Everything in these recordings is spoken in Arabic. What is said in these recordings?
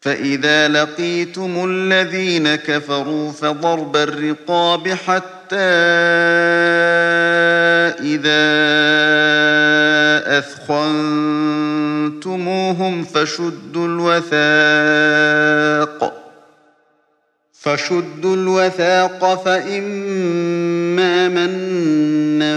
فإذا لقيتم الذين كفروا فضرب الرقاب حتى إذا أثخنتموهم فشدوا الوثاق فشدوا الوثاق فإما منا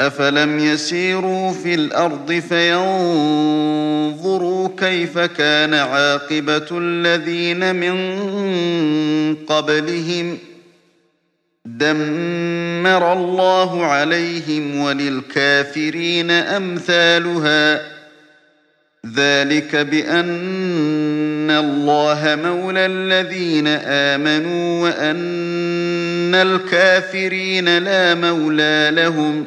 أفلم يسيروا في الأرض فينظروا كيف كان عاقبة الذين من قبلهم دمر الله عليهم وللكافرين أمثالها ذلك بأن الله مولى الذين آمنوا وأن الكافرين لا مولى لهم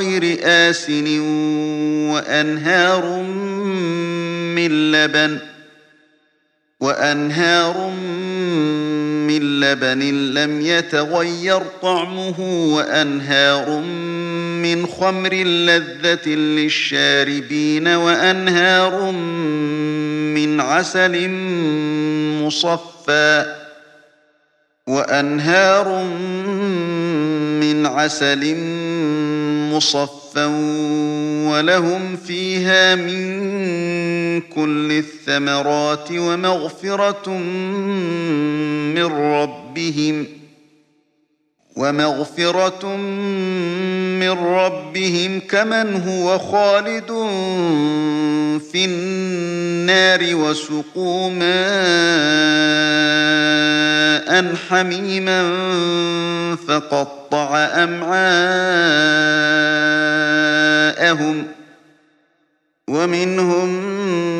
غير آسن وأنهار من لبن وأنهار من لبن لم يتغير طعمه وأنهار من خمر لذة للشاربين وأنهار من عسل مصفى وأنهار من عسل مصفى صفا ولهم فيها من كل الثمرات ومغفرة من ربهم ومغفرة من ربهم كمن هو خالد في النار وسقوا ماء حميما فقطع أمعاءهم ومنهم من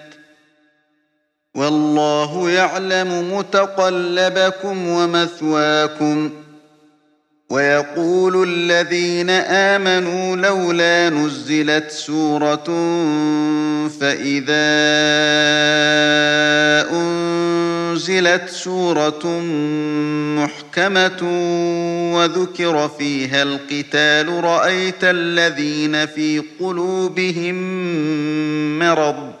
والله يعلم متقلبكم ومثواكم ويقول الذين آمنوا لولا نزلت سورة فإذا أنزلت سورة محكمة وذكر فيها القتال رأيت الذين في قلوبهم مرض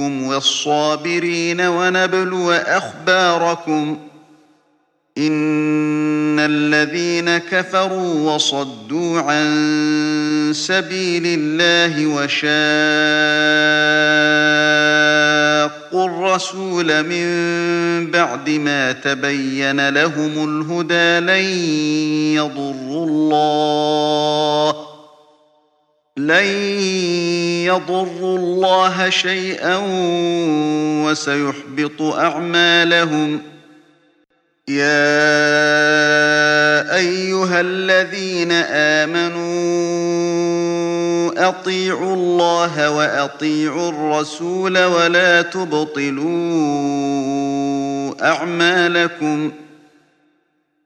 والصابرين ونبلو أخباركم إن الذين كفروا وصدوا عن سبيل الله وشاقوا الرسول من بعد ما تبين لهم الهدى لن يضروا الله لن يضروا الله شيئا وسيحبط أعمالهم ۖ. يا أيها الذين آمنوا أطيعوا الله وأطيعوا الرسول ولا تبطلوا أعمالكم.